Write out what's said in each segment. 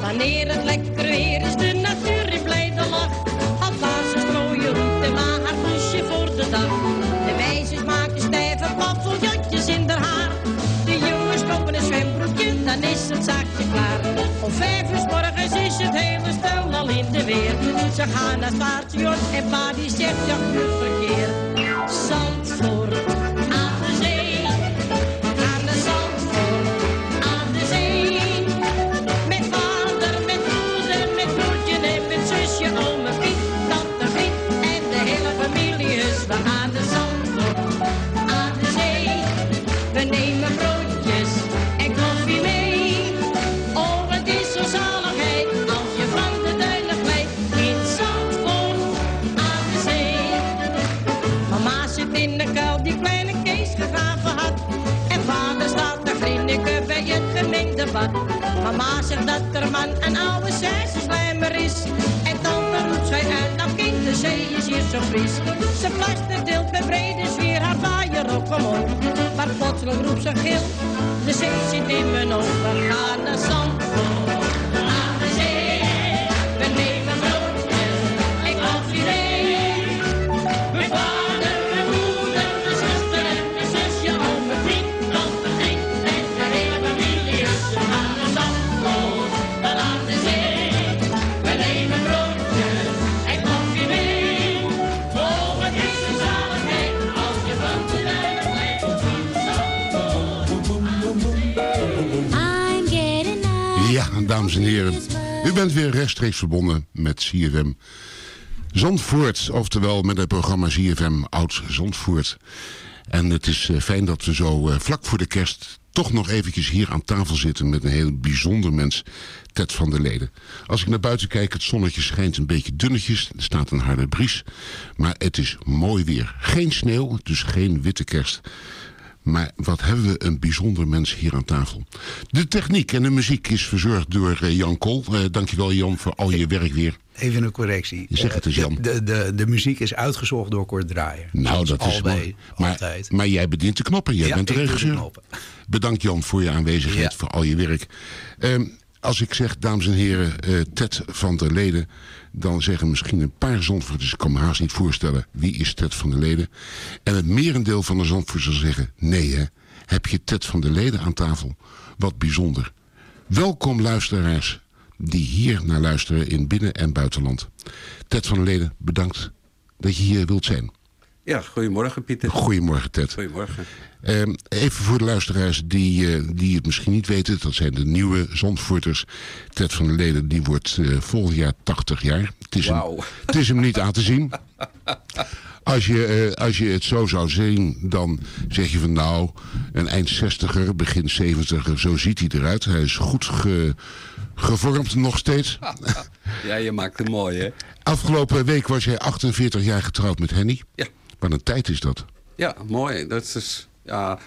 Wanneer het lekker weer is, de natuur in blijde lach. Alvast ze strooien roet maar haar poesje voor de dag. De meisjes maken stijve paffeljotjes in haar haar. De jongens kopen een zwembroekje, dan is het zaakje klaar. Om vijf uur morgens is het hele stel al in de weer. Ze gaan naar het station en pa die zegt ja, goed verkeer. Mama zegt dat er man een oude slijmer is. En tante roept zij uit, nou kind, de zee is hier zo fris. Ze plaster deelt met brede zwier haar vaaier op omhoog. Maar plotseling roept ze gil, de zee zit in mijn ogen. We gaan naar Zandvoort, dames en heren. U bent weer rechtstreeks verbonden met CFM Zandvoort. Oftewel met het programma CFM Oud Zandvoort. En het is eh, fijn dat we zo eh, vlak voor de kerst toch nog eventjes hier aan tafel zitten met een heel bijzonder mens, Ted van der Leden. Als ik naar buiten kijk, het zonnetje schijnt een beetje dunnetjes. Er staat een harde bries. Maar het is mooi weer. Geen sneeuw, dus geen witte kerst. Maar wat hebben we een bijzonder mens hier aan tafel. De techniek en de muziek is verzorgd door eh, Jan Kool. Eh, dankjewel Jan voor al je werk weer. Even een correctie. Zeg het eens, Eh, Jan. De, de, de, de muziek is uitgezocht door Kort Draaier. Nou, dat is mooi. Maar, altijd. maar jij bedient de knoppen. Jij Ja, bent de regisseur. Bedankt Jan voor je aanwezigheid, Ja. voor al je werk. Ehm, als ik zeg, dames en heren, eh, Ted van der Leden... dan zeggen misschien een paar Zandvoorters... ik kan me haast niet voorstellen, wie is Ted van der Leden? En het merendeel van de Zandvoorters zal zeggen... nee hè, heb je Ted van der Leden aan tafel? Wat bijzonder. Welkom luisteraars die hier naar luisteren in binnen- en buitenland. Ted van der Leden, bedankt dat je hier wilt zijn. Ja, goedemorgen Pieter. Goedemorgen Ted. Goedemorgen. Ehm, even voor de luisteraars die, eh, die het misschien niet weten. Dat zijn de nieuwe Zandvoorters. Ted van der Leden die wordt eh, volgend jaar 80 jaar. Het is, hem, het is hem niet aan te zien. Als je, eh, als je het zo zou zien, dan zeg je van nou... een eind 60er, begin 70er, zo ziet hij eruit. Hij is goed ge- gevormd nog steeds. Ja, je maakt het mooi, hè? Afgelopen week was jij 48 jaar getrouwd met Henny. Ja. Wat een tijd is dat. Ja, mooi. Dat is, ja,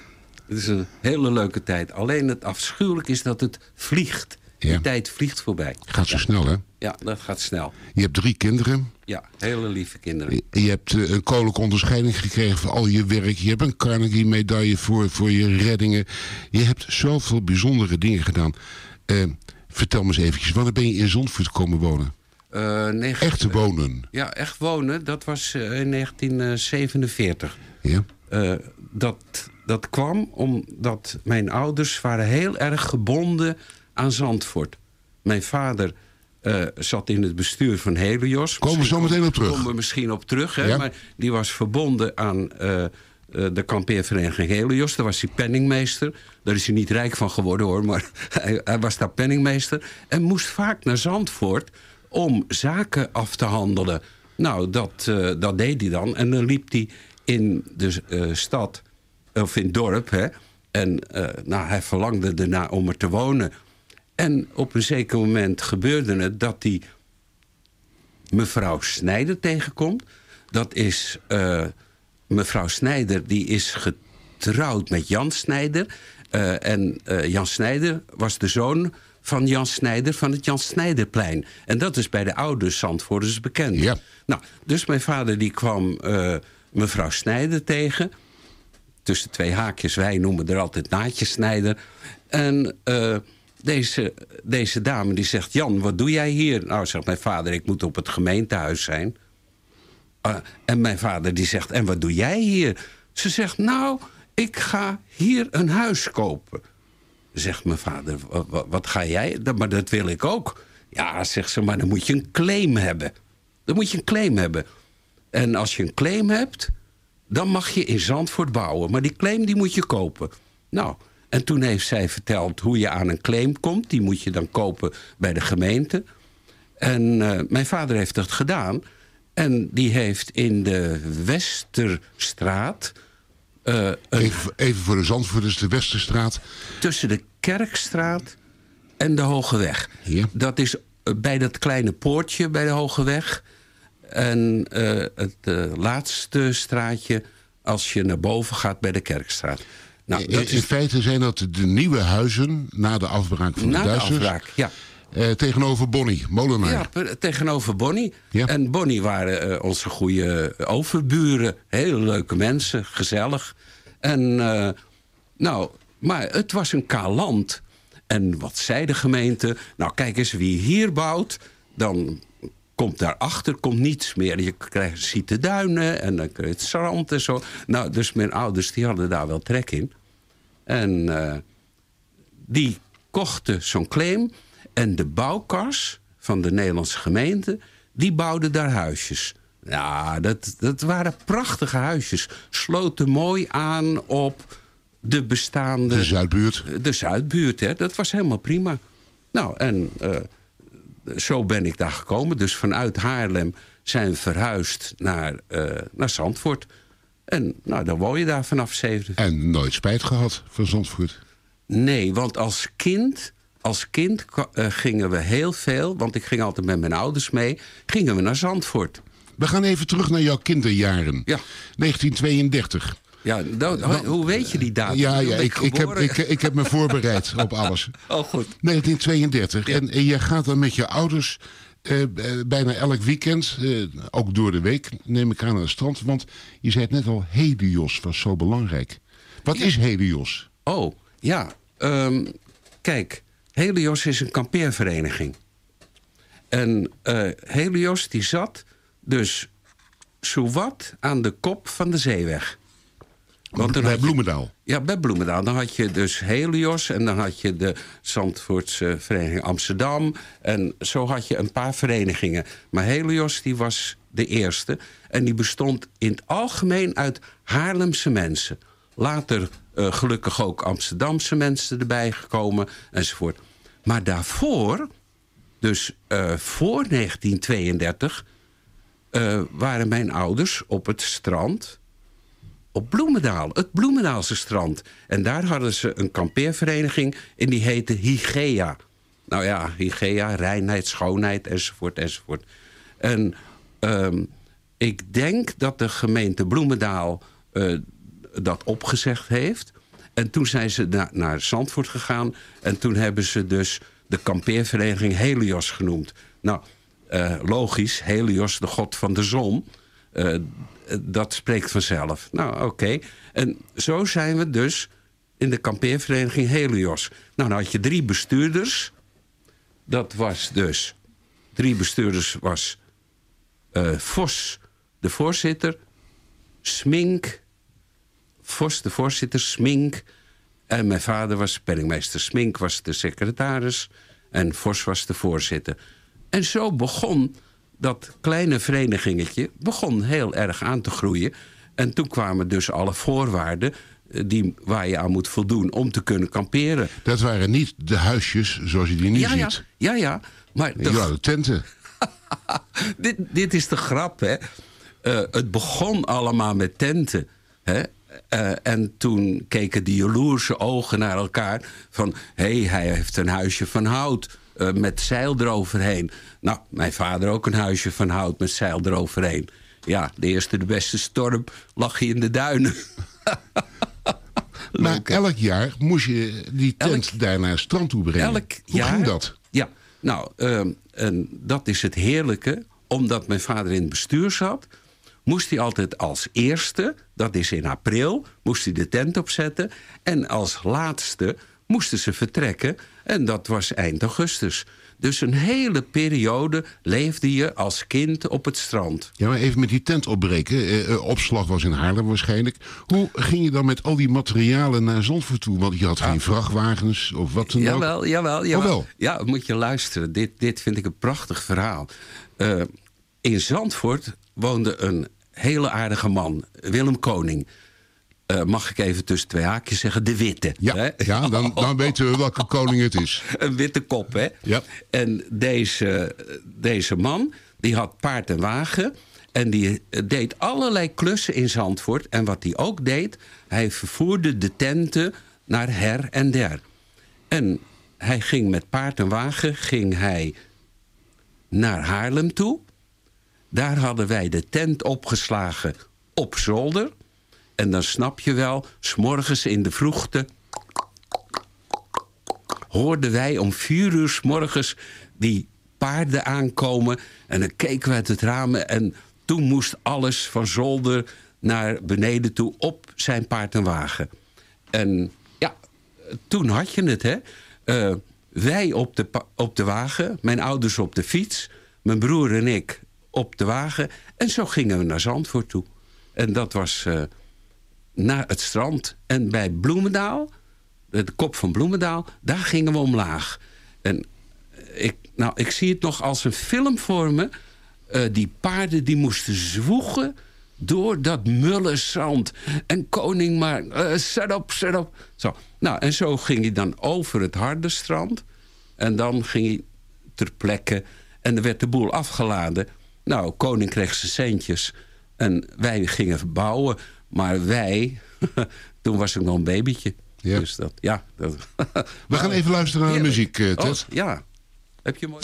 het is een hele leuke tijd. Alleen het afschuwelijk is dat het vliegt. Ja. Die tijd vliegt voorbij. Gaat zo snel, hè? Ja, dat gaat snel. Je hebt drie kinderen. Ja, hele lieve kinderen. Je hebt eh, een koninklijke onderscheiding gekregen voor al je werk. Je hebt een Carnegie-medaille voor, voor je reddingen. Je hebt zoveel bijzondere dingen gedaan. Eh, vertel me eens eventjes, wanneer ben je in Zandvoort komen wonen? Eh, negen- Echt wonen? Ja, echt wonen. Dat was eh, in 1947. Ja? Eh, dat, dat kwam omdat mijn ouders waren heel erg gebonden aan Zandvoort. Mijn vader eh, zat in het bestuur van Helios. Komen we zo meteen op terug. Komen we misschien op terug. Hè? Ja. Maar die was verbonden aan eh, eh, de kampeervereniging Helios. Daar was hij penningmeester. Daar is hij niet rijk van geworden hoor, maar hij, hij was daar penningmeester. En moest vaak naar Zandvoort om zaken af te handelen. Nou, dat, eh, dat deed hij dan. En dan liep hij in de eh, stad, of in het dorp. Hè? En eh, nou, hij verlangde erna om er te wonen. En op een zeker moment gebeurde het dat hij mevrouw Snijder tegenkomt. Dat is mevrouw Snijder, die is getrouwd met Jan Snijder. En Jan Snijder was de zoon van Jan Snijder van het Jan Snijderplein. En dat is bij de oude Zandvoorters bekend. Ja. Nou, dus mijn vader die kwam eh, mevrouw Snijder tegen. tussen twee haakjes. Wij noemen er altijd naadjesnijder. En eh, deze, deze dame die zegt... Jan, wat doe jij hier? Nou, zegt mijn vader, ik moet op het gemeentehuis zijn. Uh, en mijn vader die zegt, en wat doe jij hier? Ze zegt, nou, ik ga hier een huis kopen. Zegt mijn vader, wat, ga jij? Maar dat wil ik ook. Ja, zegt ze, maar dan moet je een claim hebben. Dan moet je een claim hebben. En als je een claim hebt, dan mag je in Zandvoort bouwen. Maar die claim die moet je kopen. Nou, en toen heeft zij verteld hoe je aan een claim komt. Die moet je dan kopen bij de gemeente. En uh, mijn vader heeft dat gedaan. En die heeft in de Westerstraat... Uh, even, even, voor de Zandvoorters, de Westerstraat. Tussen de Kerkstraat en de Hoge Weg. Hier. Dat is uh, bij dat kleine poortje bij de Hoge Weg. En uh, het laatste straatje als je naar boven gaat bij de Kerkstraat. Nou, dat in, feite zijn dat de nieuwe huizen na de afbraak van na de Duitsers. de afbraak, ja. Uh, tegenover Bonnie, Molenaar. Ja, tegenover Bonnie. Ja. En Bonnie waren uh, onze goede overburen. Hele leuke mensen, gezellig. En uh, nou, maar het was een kaal land. En wat zei de gemeente? Nou, kijk eens, wie hier bouwt, dan komt daarachter komt niets meer. Je krijgt, ziet de duinen en dan krijg je het strand en zo. Nou, dus mijn ouders die hadden daar wel trek in. En die kochten zo'n claim. En de bouwkas van de Nederlandse gemeente... die bouwde daar huisjes. Ja, dat, dat waren prachtige huisjes. Sloten mooi aan op de bestaande... De Zuidbuurt. De Zuidbuurt, hè. Dat was helemaal prima. Nou, en... Uh, zo ben ik daar gekomen. Dus vanuit Haarlem zijn we verhuisd naar, uh, naar Zandvoort. En nou, dan woon je daar vanaf 7. En nooit spijt gehad van Zandvoort? Nee, want als kind, als kind uh, gingen we heel veel... want ik ging altijd met mijn ouders mee, gingen we naar Zandvoort. We gaan even terug naar jouw kinderjaren. Ja. 1932. Ja, nou, hoe weet je die datum? Ja, ja ik, ik, heb, ik, ik heb me voorbereid op alles. Oh, goed. 1932. Ja. En, en je gaat dan met je ouders uh, bijna elk weekend, uh, ook door de week, neem ik aan naar het strand. Want je zei het net al, Helios was zo belangrijk. Wat ja. is Helios? Oh, ja. Um, kijk, Helios is een kampeervereniging. En uh, Helios die zat dus zowat aan de kop van de zeeweg. Want bij Bloemendaal? Je, ja, bij Bloemendaal. Dan had je dus Helios en dan had je de Zandvoortse Vereniging Amsterdam. En zo had je een paar verenigingen. Maar Helios die was de eerste. En die bestond in het algemeen uit Haarlemse mensen. Later uh, gelukkig ook Amsterdamse mensen erbij gekomen enzovoort. Maar daarvoor, dus uh, voor 1932... Uh, waren mijn ouders op het strand op Bloemendaal, het Bloemendaalse strand. En daar hadden ze een kampeervereniging en die heette Hygea. Nou ja, Hygea, reinheid, schoonheid, enzovoort, enzovoort. En um, ik denk dat de gemeente Bloemendaal dat opgezegd heeft. En toen zijn ze na naar Zandvoort gegaan. En toen hebben ze dus de kampeervereniging Helios genoemd. Nou, uh, logisch, Helios, de god van de zon... Uh, dat spreekt vanzelf. Nou, oké. En zo zijn we dus in de kampeervereniging Helios. Nou, dan had je drie bestuurders. Dat was dus... Drie bestuurders was... Uh, Vos, de voorzitter. Smink. Vos, de voorzitter. Smink. En mijn vader was penningmeester. Smink was de secretaris. En Vos was de voorzitter. En zo begon dat kleine verenigingetje begon heel erg aan te groeien. En toen kwamen dus alle voorwaarden die, waar je aan moet voldoen om te kunnen kamperen. Dat waren niet de huisjes zoals je die nu ja, ziet. Ja, ja, ja. Maar de, ja, de tenten. dit, dit is de grap, hè. Uh, het begon allemaal met tenten, hè. Uh, en toen keken die jaloerse ogen naar elkaar van... hé, hey, hij heeft een huisje van hout uh, met zeil eroverheen. Nou, mijn vader ook een huisje van hout met zeil eroverheen. Ja, de eerste, de beste storm lag je in de duinen. maar elk jaar moest je die tent elk, daar naar het strand toe brengen. Elk Hoe jaar, ging dat? Ja, nou, uh, en dat is het heerlijke. Omdat mijn vader in het bestuur zat... moest hij altijd als eerste, dat is in april, moest hij de tent opzetten. En als laatste moesten ze vertrekken. En dat was eind augustus. Dus een hele periode leefde je als kind op het strand. Ja, maar even met die tent opbreken. Eh, eh, opslag was in Haarlem waarschijnlijk. Hoe ging je dan met al die materialen naar Zandvoort toe? Want je had geen vrachtwagens of wat dan ook. Jawel, jawel, jawel. Oh, wel? Ja, moet je luisteren. Dit, dit vind ik een prachtig verhaal. Eh, in Zandvoort woonde een hele aardige man, Willem Koning. Eh, mag ik even tussen twee haakjes zeggen, de witte. Ja, hè? ja dan, dan weten we welke koning het is. een witte kop, hè? Ja. En deze, deze man, die had paard en wagen... en die deed allerlei klussen in Zandvoort. En wat hij ook deed, hij vervoerde de tenten naar her en der. En hij ging met paard en wagen ging hij naar Haarlem toe. Daar hadden wij de tent opgeslagen op zolder. En dan snap je wel, s'morgens in de vroegte hoorden wij om vier uur s morgens die paarden aankomen. En dan keken we uit het raam en toen moest alles van zolder naar beneden toe op zijn paard en wagen. En ja, toen had je het, hè. Eh, wij op de, op de wagen, mijn ouders op de fiets... mijn broer en ik op de wagen. En zo gingen we naar Zandvoort toe. En dat was eh, naar het strand. En bij Bloemendaal, de kop van Bloemendaal, daar gingen we omlaag. En ik, nou, ik zie het nog als een film voor me. Eh, die paarden die moesten zwoegen door dat mulle zand. En koning maar, eh, zet op, zet. Zo. Nou, en zo ging hij dan over het harde strand. En dan ging hij ter plekke. En er werd de boel afgeladen. Nou, koning kreeg zijn centjes. En wij gingen verbouwen. Maar wij, toen was ik nog een babytje. Ja. Dus dat, ja. Dat, We gaan even luisteren naar muziek, eh, Ted. Oh, ja. Heb je mooi...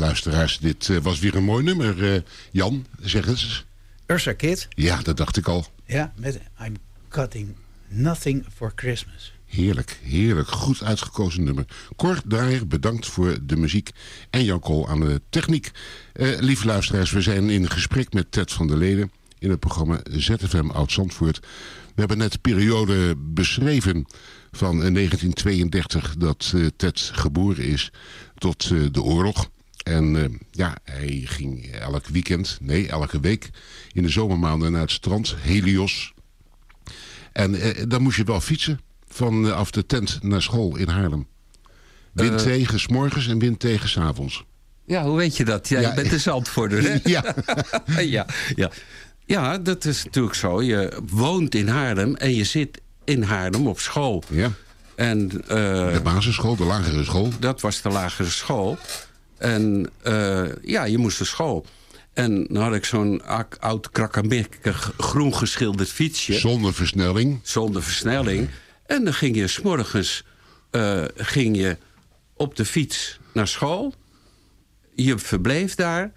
Luisteraars, dit eh, was weer een mooi nummer. Eh, Jan, zeg eens. Ursa Kid. Ja, dat dacht ik al. Ja, met I'm cutting nothing for Christmas. Heerlijk, heerlijk. Goed uitgekozen nummer. Kort Draaier, bedankt voor de muziek. En Jan Kool aan de techniek. Uh, lieve luisteraars, we zijn in gesprek met Ted van der Leden... in het programma ZFM Oud-Zandvoort. We hebben net de periode beschreven van 1932... dat uh, Ted geboren is tot de oorlog. En ja, hij ging elk weekend, nee, elke week... in de zomermaanden naar het strand, Helios... En dan moest je wel fietsen vanaf eh, de tent naar school in Haarlem. Wind uh, tegen s morgens en wind tegen s avonds. Ja, hoe weet je dat? Ja, ja. je bent de zandvoorder, hè? Ja. ja, ja. ja, dat is natuurlijk zo. Je woont in Haarlem en je zit in Haarlem op school. Ja. En, de basisschool, de lagere school? Dat was de lagere school. En uh, ja, je moest naar school. En dan had ik zo'n oud krakkemikkig groen geschilderd fietsje. Zonder versnelling? Zonder versnelling. En dan ging je s'morgens uh, ging je op de fiets naar school. Je verbleef daar.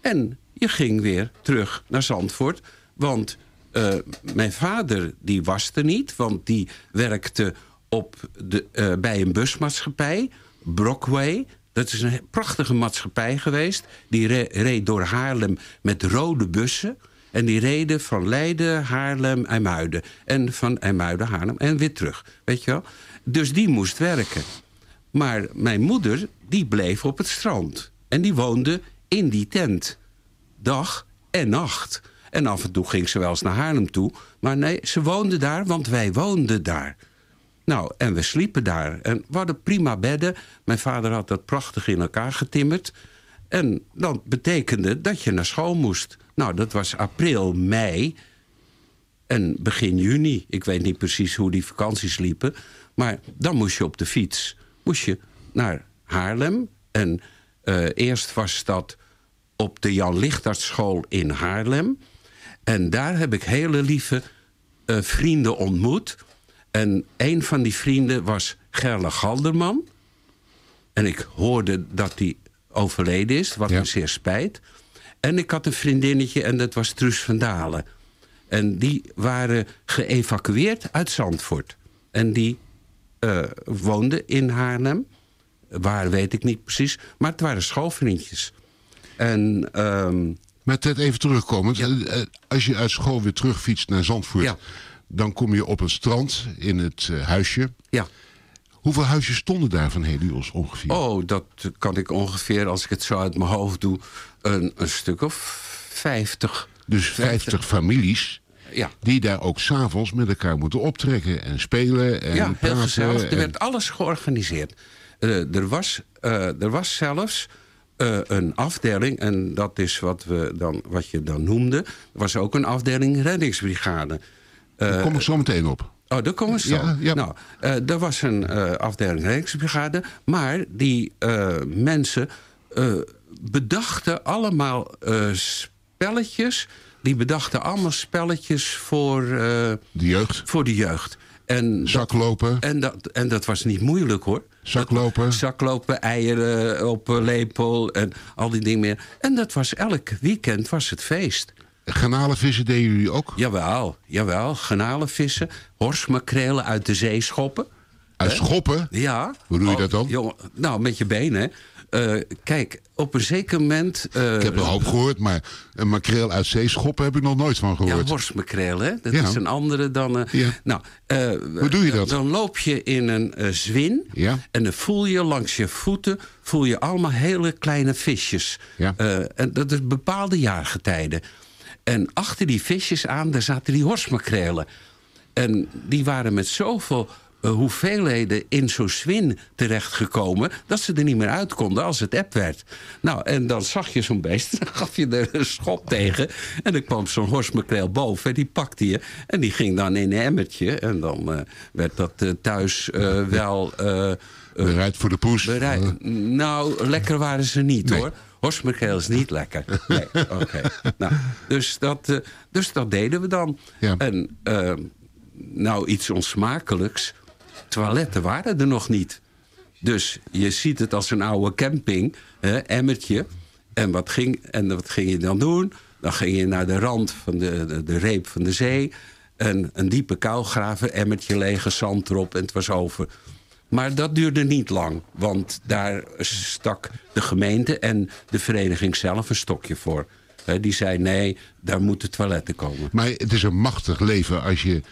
En je ging weer terug naar Zandvoort. Want uh, mijn vader die was er niet. Want die werkte op de, uh, bij een busmaatschappij. Brockway. Dat is een prachtige maatschappij geweest. Die re reed door Haarlem met rode bussen. En die reden van Leiden, Haarlem, IJmuiden. En van IJmuiden, Haarlem en weer terug. Weet je wel? Dus die moest werken. Maar mijn moeder, die bleef op het strand. En die woonde in die tent. Dag en nacht. En af en toe ging ze wel eens naar Haarlem toe. Maar nee, ze woonde daar, want wij woonden daar. Nou, en we sliepen daar. En we hadden prima bedden. Mijn vader had dat prachtig in elkaar getimmerd. En dat betekende dat je naar school moest. Nou, dat was april, mei en begin juni. Ik weet niet precies hoe die vakanties liepen. Maar dan moest je op de fiets moest je naar Haarlem. En uh, eerst was dat op de Jan Lichtartschool in Haarlem. En daar heb ik hele lieve uh, vrienden ontmoet. En een van die vrienden was Gerle Galderman. En ik hoorde dat hij overleden is, wat ja. me zeer spijt. En ik had een vriendinnetje en dat was Truus van Dalen. En die waren geëvacueerd uit Zandvoort. En die uh, woonden in Haarlem. Waar weet ik niet precies. Maar het waren schoolvriendjes. En... Um, maar Ted, even terugkomen. Ja. Eh, als je uit school weer terugfietst naar Zandvoort... Ja. Dan kom je op een strand in het uh, huisje. Ja. Hoeveel huisjes stonden daar van Helios ongeveer? Oh, dat kan ik ongeveer, als ik het zo uit mijn hoofd doe... een, een stuk of vijftig. Dus vijftig families ja. die daar ook s'avonds met elkaar moeten optrekken en spelen en Ja, heel praten gezellig. en- Er werd alles georganiseerd. Eh, er, was, eh, er was zelfs eh, een afdeling, en dat is wat, we dan, wat je dan noemde... was ook een afdeling reddingsbrigade. Daar kom ik zo meteen op. Oh, daar komen ze zo. Ja, ja. Nou, eh, er was een eh, afdeling Rijksbrigade. Maar die eh, mensen eh, bedachten allemaal eh, spelletjes. Die bedachten allemaal spelletjes voor, eh, De jeugd, voor de jeugd. En zaklopen, en dat, en dat was niet moeilijk hoor. zaklopen. Zaklopen, eieren op lepel en al die dingen meer. En dat was elk weekend was het feest. Garnalenvissen deden jullie ook? Jawel, jawel. Genalenvissen, horsmakrelen uit de zee schoppen. Uit schoppen? Ja. Hoe doe je Oh, dat dan? jongen, nou, met je benen. Eh, kijk, op een zeker moment... eh, Ik heb een hoop gehoord, maar een makreel uit zee schoppen heb ik nog nooit van Ja, gehoord. horsmakreel, hè? Dat Ja. is een andere dan... eh, Ja. Nou, Hoe doe je dat? Dan loop je in een zwin... Ja. en dan voel je langs je voeten... voel je allemaal hele kleine visjes. Ja. En dat is bepaalde jaargetijden. En achter die visjes aan, daar zaten die horsmakrelen. En die waren met zoveel eh, hoeveelheden in zo'n zwin terechtgekomen... dat ze er niet meer uit konden als het eb werd. Nou, en dan zag je zo'n beest, dan gaf je er een schop tegen... en dan kwam zo'n horsmakreel boven en die pakte je... en die ging dan in een emmertje. En dan eh, werd dat eh, thuis wel... Bereid voor de poes. Bereid. Nou, lekker waren ze niet Nee. hoor. Horsmakreel is niet lekker. Nee, oké. Nou, dus, dat, eh, dus dat deden we dan. Ja. En eh, nou, iets onsmakelijks. Toiletten waren er nog niet. Dus je ziet het als een oude camping, hè, emmertje. En wat, ging, en wat ging je dan doen? Dan ging je naar de rand van de, de, de reep van de zee. En een diepe kuil graven, emmertje lege, zand erop en het was over. Maar dat duurde niet lang, want daar stak de gemeente en de vereniging zelf een stokje voor. Die zei nee, daar moeten toiletten komen. Maar het is een machtig leven als je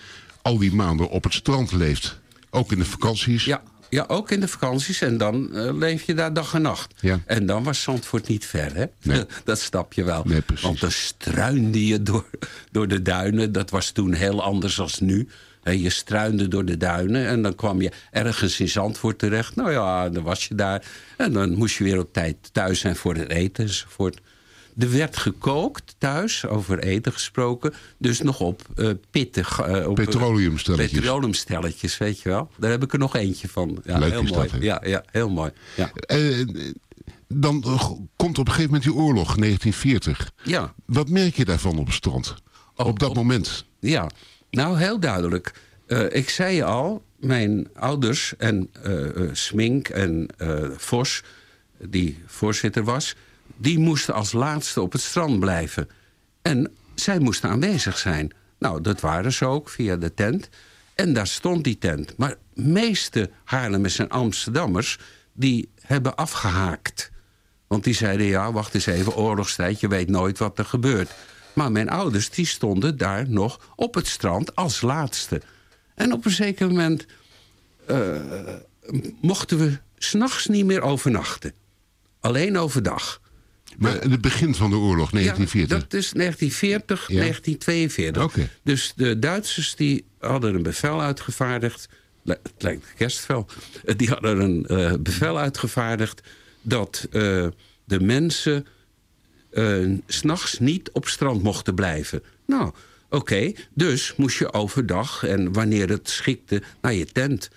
al die maanden op het strand leeft. Ook in de vakanties. Ja, ja, ook in de vakanties. En dan eh, leef je daar dag en nacht. Ja. En dan was Zandvoort niet ver, hè? Nee. dat snap je wel. Nee, precies. Want dan struinde je door, door de duinen. Dat was toen heel anders als nu. Je struinde door de duinen en dan kwam je ergens in Zandvoort terecht. Nou ja, dan was je daar. En dan moest je weer op tijd thuis zijn voor het eten enzovoort. Er werd gekookt thuis, over eten gesproken. Dus nog op eh pittig... op, eh, Petroleumstelletjes. Petroleumstelletjes, weet je wel. Daar heb ik er nog eentje van. Ja, Leuk heel is mooi. dat, ja, ja, heel mooi. Ja. Eh, dan komt op een gegeven moment die oorlog, 1940. ja. Wat merk je daarvan op het strand? Oh, op dat op- moment. Ja, nou heel duidelijk. Eh, ik zei al, mijn ouders en eh, eh, Smink en Vos, die voorzitter was... die moesten als laatste op het strand blijven. En zij moesten aanwezig zijn. Nou, dat waren ze ook via de tent. En daar stond die tent. Maar meeste Haarlemmers en Amsterdammers... die hebben afgehaakt. Want die zeiden, ja, wacht eens even, oorlogstijd, je weet nooit wat er gebeurt. Maar mijn ouders, die stonden daar nog op het strand als laatste. En op een zeker moment eh, mochten we s'nachts niet meer overnachten. Alleen overdag. Maar het begin van de oorlog, 1940. Ja, dat is 1940, Ja. 1942. Oké. Dus de Duitsers die hadden een bevel uitgevaardigd. Het lijkt kerstvel. Eh, Die hadden een eh, bevel uitgevaardigd dat de mensen eh, s s'nachts niet op strand mochten blijven. Nou, oké. Dus moest je overdag en wanneer het schikte naar je tent.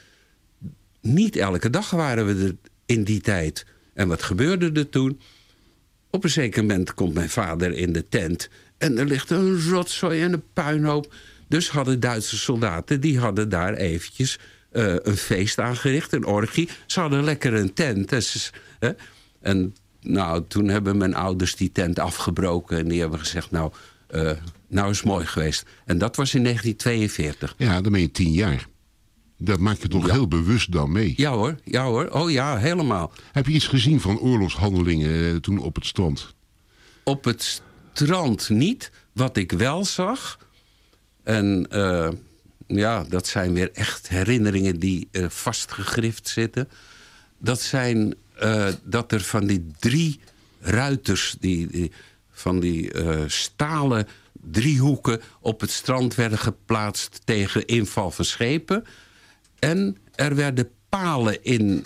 Niet elke dag waren we er in die tijd. En wat gebeurde er toen? Op een zeker moment komt mijn vader in de tent... en er ligt een rotzooi en een puinhoop. Dus hadden Duitse soldaten, die hadden daar eventjes eh, een feest aangericht, een orgie. Ze hadden lekker een tent. En nou, toen hebben mijn ouders die tent afgebroken... en die hebben gezegd, nou, eh, nou is het mooi geweest. En dat was in 1942. Ja, dan ben je tien jaar. Dat maak je toch Ja. heel bewust dan mee. Ja hoor, ja hoor. Oh ja, helemaal. Heb je iets gezien van oorlogshandelingen eh, toen op het strand? Op het strand niet. Wat ik wel zag. En eh, ja, dat zijn weer echt herinneringen die vastgegrift zitten. Dat zijn eh, dat er van die drie ruiters, die, die- van die eh, stalen driehoeken op het strand werden geplaatst tegen inval van schepen. En er werden palen in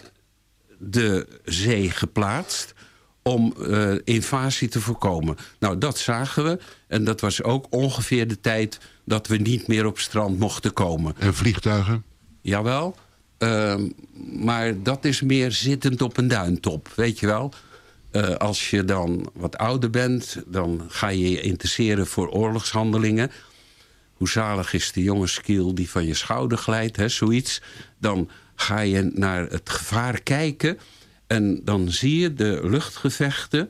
de zee geplaatst om eh, invasie te voorkomen. Nou, dat zagen we. En dat was ook ongeveer de tijd dat we niet meer op strand mochten komen. En vliegtuigen? Jawel. Ehm, maar dat is meer zittend op een duintop, weet je wel. Eh, als je dan wat ouder bent, dan ga je je interesseren voor oorlogshandelingen. Hoe zalig is de jonge skill die van je schouder glijdt, hè, zoiets. Dan ga je naar het gevaar kijken en dan zie je de luchtgevechten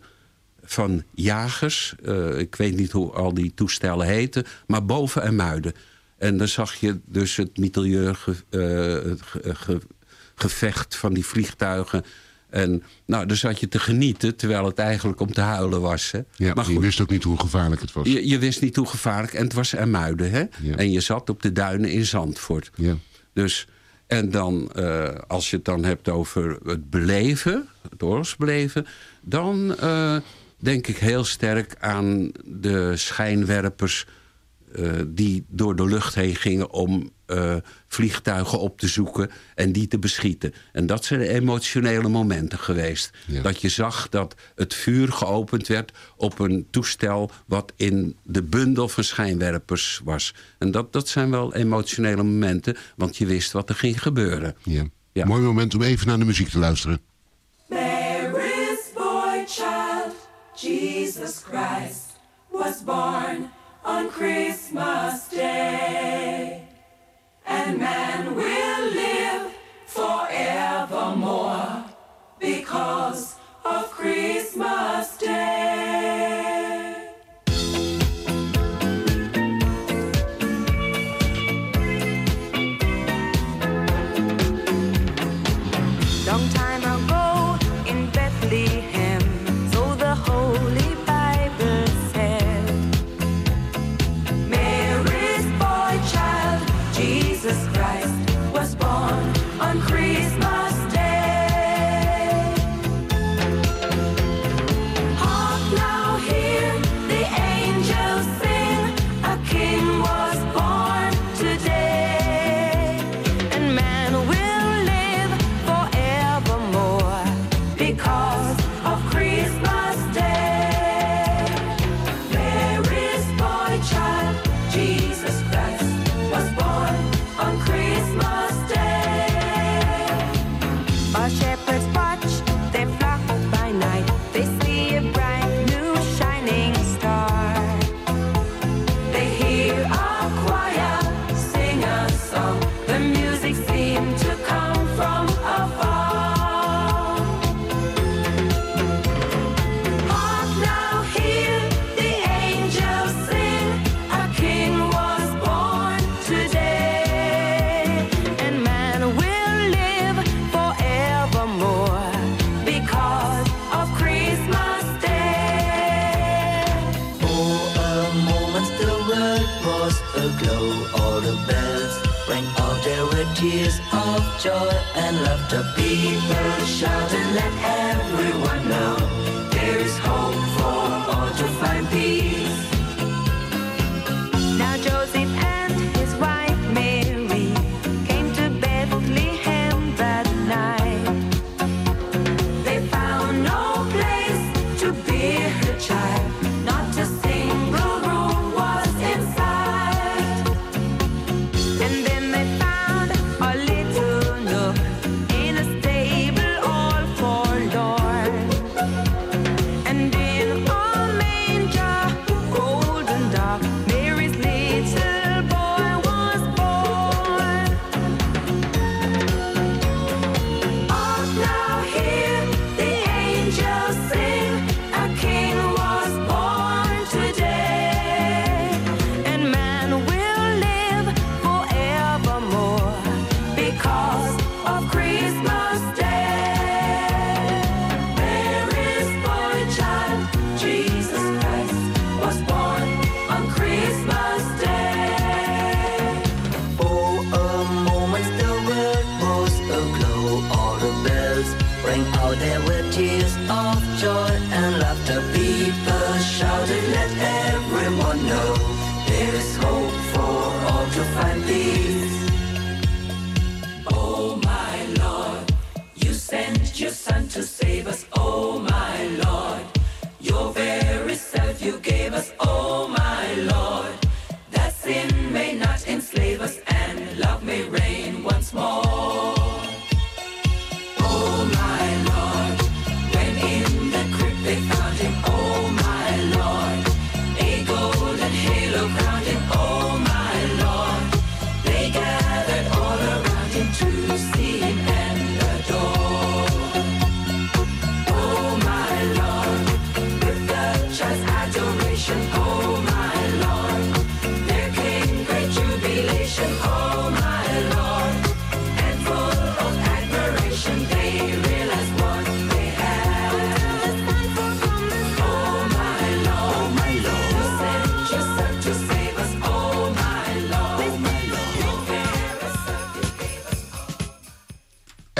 van jagers. eh, ik weet niet hoe al die toestellen heten, maar boven en muiden. En dan zag je dus het mitrailleurgevecht van die vliegtuigen. En nou, dan zat je te genieten, terwijl het eigenlijk om te huilen was. Hè? Ja, maar je wist ook niet hoe gevaarlijk het was. je, je wist niet hoe gevaarlijk. En het was Ermuiden, hè? Ja. En je zat op de duinen in Zandvoort. Ja. Dus, en dan, eh, als je het dan hebt over het beleven, het oorlogsbeleven... dan eh, denk ik heel sterk aan de schijnwerpers... eh, die door de lucht heen gingen om eh, vliegtuigen op te zoeken... en die te beschieten. En dat zijn emotionele momenten geweest. Ja. Dat je zag dat het vuur geopend werd op een toestel... wat in de bundel van schijnwerpers was. En dat, dat zijn wel emotionele momenten, want je wist wat er ging gebeuren. Ja. Ja. Mooi moment om even naar de muziek te luisteren. Mary's boy child, Jesus Christ, was born on Christmas Day. And man will live forevermore because of Christmas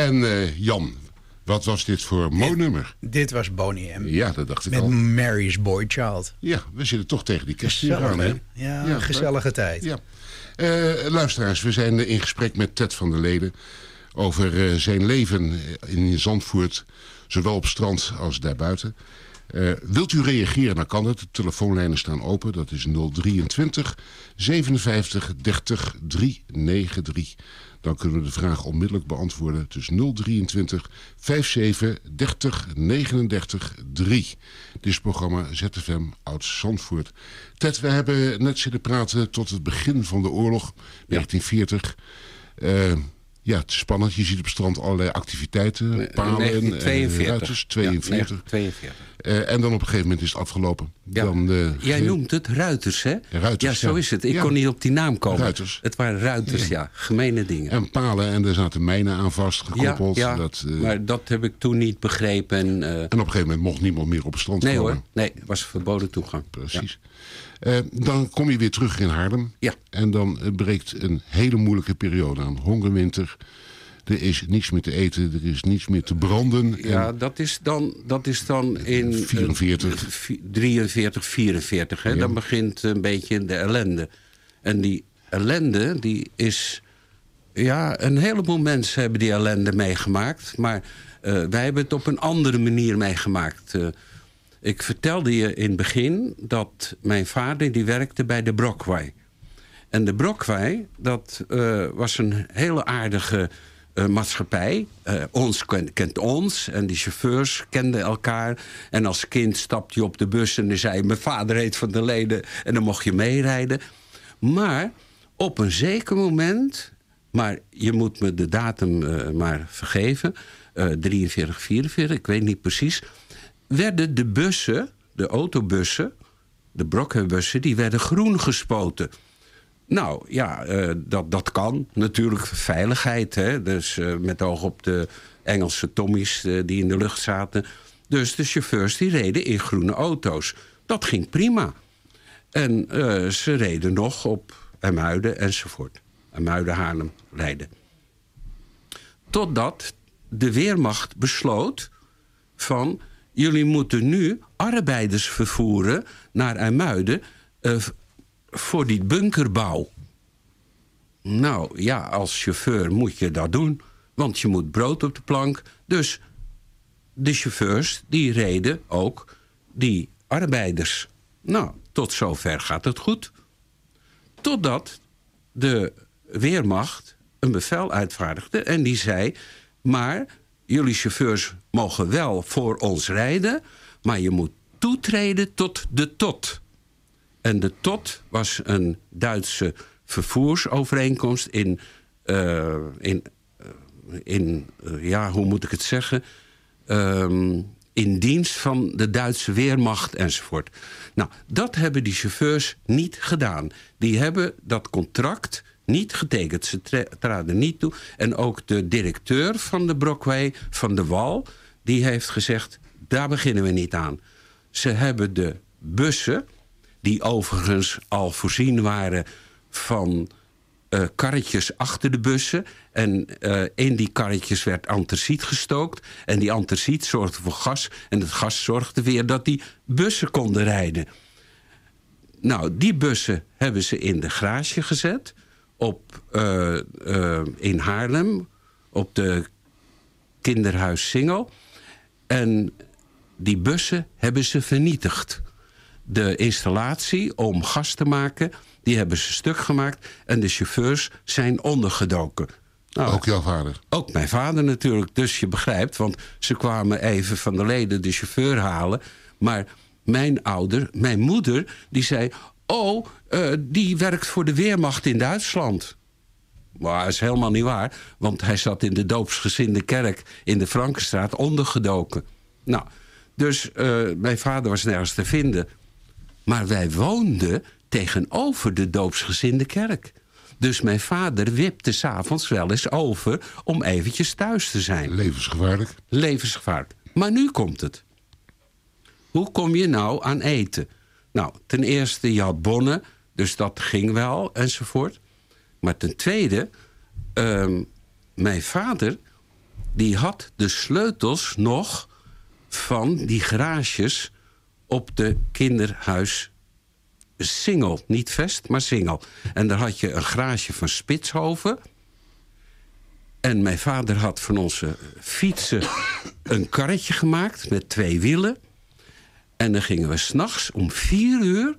En eh, Jan, wat was dit voor mooi nummer? Dit was Boney M. Ja, dat dacht ik Met al. Mary's Boy Child. Ja, we zitten toch tegen die Gezellig, aan, hè? Ja, gezellige tijd. Ja. Eh, luisteraars, we zijn in gesprek met Ted van der Leden... over eh, zijn leven in Zandvoort, zowel op strand als daarbuiten. Eh, wilt u reageren, dan kan het. De telefoonlijnen staan open. Dat is 023 57 30 393. Dan kunnen we de vraag onmiddellijk beantwoorden. Is 023 57 30 39 3. Dit is het programma ZFM Oud Zandvoort. Ted, we hebben net zitten praten tot het begin van de oorlog, 1940. Eh, ja, het is spannend. Je ziet op het strand allerlei activiteiten. Palen, en 1942. ruiters. 42. Ja, 42. Eh, en dan op een gegeven moment is het afgelopen. Ja. Dan, eh, Jij noemt het ruiters, hè? Ruiters, ja, zo ja. is het. Ik kon niet op die naam komen. Ruiters. Het waren ruiters, ja. Gemene dingen. En palen en er zaten mijnen aan vastgekoppeld. ja, ja. Dat, eh, maar dat heb ik toen niet begrepen. En, eh, En op een gegeven moment mocht niemand meer op het strand nee komen. hoor, nee, was verboden toegang. Precies. Eh, dan kom je weer terug in Haarlem. Ja. En dan eh, breekt een hele moeilijke periode aan. Hongerwinter. Er is niets meer te eten. Er is niets meer te branden. En- Ja, dat is dan, dat is dan in... eh, 44. vi- 43, 44. Hè? Dan begint een beetje de ellende. En die ellende, die is... Ja, een heleboel mensen hebben die ellende meegemaakt. Maar wij hebben het op een andere manier meegemaakt. Ik vertelde je in het begin dat mijn vader... die werkte bij de Brockway. En de Brockway, dat eh, was een hele aardige eh, maatschappij. Eh, ons kent, kent ons en die chauffeurs kenden elkaar. En als kind stapte je op de bus en dan zei mijn vader heet Van der Leden en dan mocht je meerijden. Maar op een zeker moment... maar je moet me de datum maar vergeven... eh 43, 44, ik weet niet precies... werden de bussen, de autobussen... de Brockway-bussen, die werden groen gespoten... Nou ja, eh, dat, dat kan. Natuurlijk veiligheid. Hè? Dus eh, met oog op de Engelse Tommies eh, die in de lucht zaten. Dus de chauffeurs die reden in groene auto's. Dat ging prima. En ze reden nog op Emuiden enzovoort. Emuiden, Haarlem, Leiden. Totdat de Weermacht besloot van... jullie moeten nu arbeiders vervoeren naar IJmuiden... eh, voor die bunkerbouw. Nou ja, als chauffeur moet je dat doen. Want je moet brood op de plank. Dus de chauffeurs die reden ook die arbeiders. Nou, tot zover gaat het goed. Totdat de Weermacht een bevel uitvaardigde en die zei... maar jullie chauffeurs mogen wel voor ons rijden... maar je moet toetreden tot de tot. En de TOT was een Duitse vervoersovereenkomst in, eh, in, eh, in eh, ja, hoe moet ik het zeggen? Ehm, in dienst van de Duitse Weermacht enzovoort. Nou, dat hebben die chauffeurs niet gedaan. Die hebben dat contract niet getekend. Ze tra- traden niet toe. En ook de directeur van de Brockway, van de Wal... die heeft gezegd, daar beginnen we niet aan. Ze hebben de bussen die overigens al voorzien waren van eh, karretjes achter de bussen. En eh, in die karretjes werd antraciet gestookt. En die antraciet zorgde voor gas. En het gas zorgde weer dat die bussen konden rijden. Nou, die bussen hebben ze in de garage gezet. Op, eh, in Haarlem. Op de kinderhuis Singel. En die bussen hebben ze vernietigd de installatie om gas te maken... die hebben ze stuk gemaakt en de chauffeurs zijn ondergedoken. Nou, Ook jouw vader. ook mijn vader natuurlijk, dus je begrijpt... want ze kwamen even van de leden de chauffeur halen... maar mijn ouder, mijn moeder, die zei... oh, eh, die werkt voor de Weermacht in Duitsland. Maar dat is helemaal niet waar, want hij zat in de doopsgezinde kerk... in de Frankenstraat ondergedoken. Nou, dus eh, mijn vader was nergens te vinden... Maar wij woonden tegenover de doopsgezinde kerk. Dus mijn vader wipte s'avonds wel eens over om eventjes thuis te zijn. Levensgevaarlijk. Levensgevaarlijk. Maar nu komt het. Hoe kom je nou aan eten? Nou, ten eerste, je had bonnen, dus dat ging wel, enzovoort. Maar ten tweede, ehm, mijn vader... die had de sleutels nog van die garages op de kinderhuis Singel. Niet Vest, maar Singel. En daar had je een garage van Spitshoven. En mijn vader had van onze fietsen een karretje gemaakt met twee wielen. En dan gingen we s'nachts om vier uur...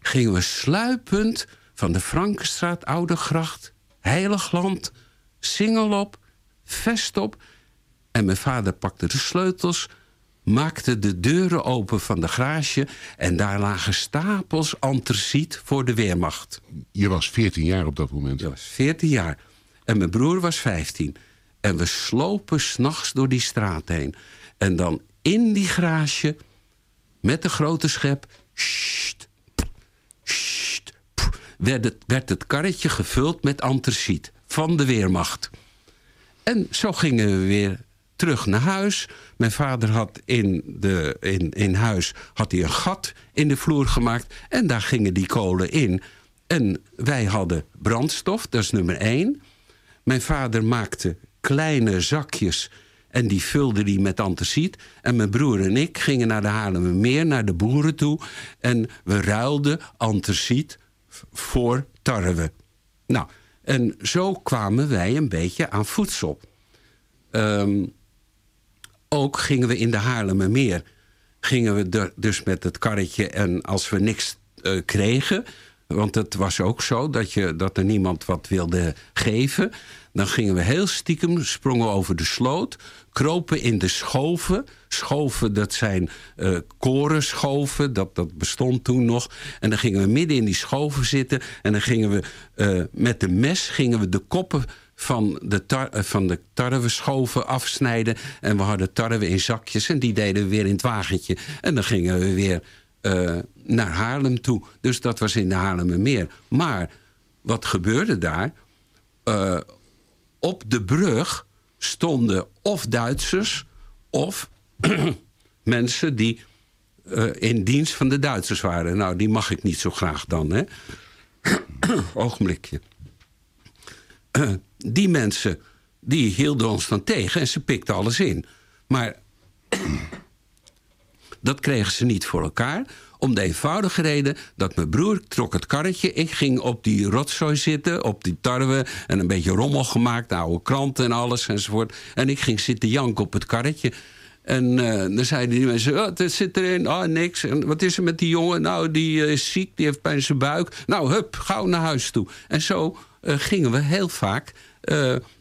gingen we sluipend van de Frankenstraat, Oudegracht... Heiligland, Singel op, Vest op... En mijn vader pakte de sleutels, maakte de deuren open van de garage... en daar lagen stapels antraciet voor de Weermacht. Je was 14 jaar op dat moment. Dat was 14 jaar. En mijn broer was 15. En we slopen s'nachts door die straat heen. En dan in die garage, met de grote schep... sst, werd, het, werd het karretje gevuld met antraciet van de Weermacht. En zo gingen we weer terug naar huis. Mijn vader had in, de, in, in huis had hij een gat in de vloer gemaakt. En daar gingen die kolen in. En wij hadden brandstof, dat is nummer één. Mijn vader maakte kleine zakjes en die vulde die met antraciet. En mijn broer en ik gingen naar de Haarlemmermeer, naar de boeren toe. En we ruilden antraciet voor tarwe. Nou, en zo kwamen wij een beetje aan voedsel. Ehm, ook gingen we in de Haarlemmermeer. Gingen we dus met het karretje en als we niks eh, kregen... Want het was ook zo dat, je, dat er niemand wat wilde geven. Dan gingen we heel stiekem, sprongen over de sloot... kropen in de schoven. Schoven, dat zijn eh korenschoven, dat, dat bestond toen nog. En dan gingen we midden in die schoven zitten... en dan gingen we eh, met de mes gingen we de koppen van de, tar eh, van de tarweschoven afsnijden. En we hadden tarwe in zakjes en die deden we weer in het wagentje. En dan gingen we weer naar Haarlem toe. Dus dat was in de Haarlemmermeer. Maar wat gebeurde daar? Op de brug stonden of Duitsers of mensen die eh, in dienst van de Duitsers waren. Nou, die mag ik niet zo graag dan, hè? Ogenblikje. Die mensen die hielden ons dan tegen en ze pikten alles in. Maar dat kregen ze niet voor elkaar. Om de eenvoudige reden dat mijn broer trok het karretje. Ik ging op die rotzooi zitten, op die tarwe. En een beetje rommel gemaakt, oude kranten en alles enzovoort. En ik ging zitten janken op het karretje. En eh, dan zeiden die mensen, oh, wat zit erin? Oh, niks. En wat is er met die jongen? Nou, die eh, is ziek, die heeft pijn in zijn buik. Nou, hup, gauw naar huis toe. En zo eh, gingen we heel vaak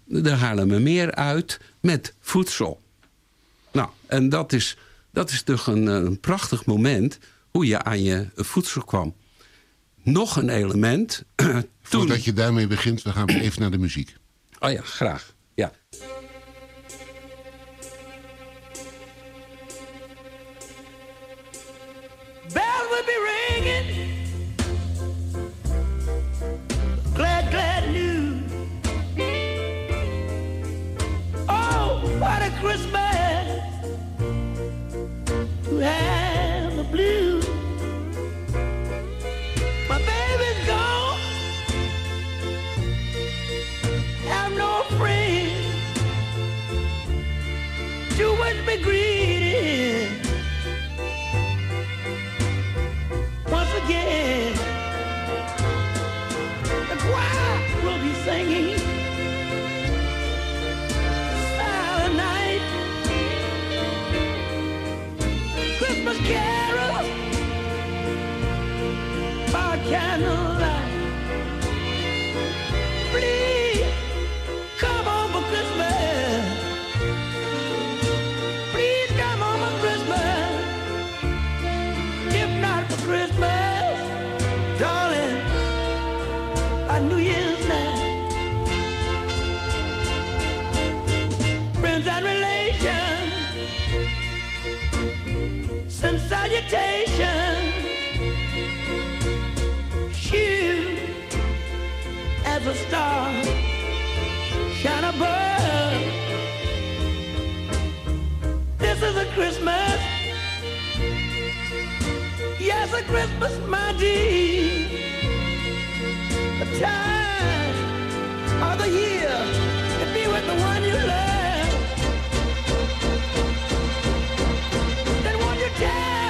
de Haarlemmermeer uit met voedsel. Nou, en dat is, dat is toch een prachtig moment hoe je aan je voedsel kwam. Nog een element. toen... Voordat je daarmee begint, we gaan even naar de muziek. Oh ja, graag. Ja. Bells will be ringing. be green. Send salutations. You, as a star, shine above. This is a Christmas. Yes, a Christmas, my dear. The time of the year to be with the one you love. Yeah!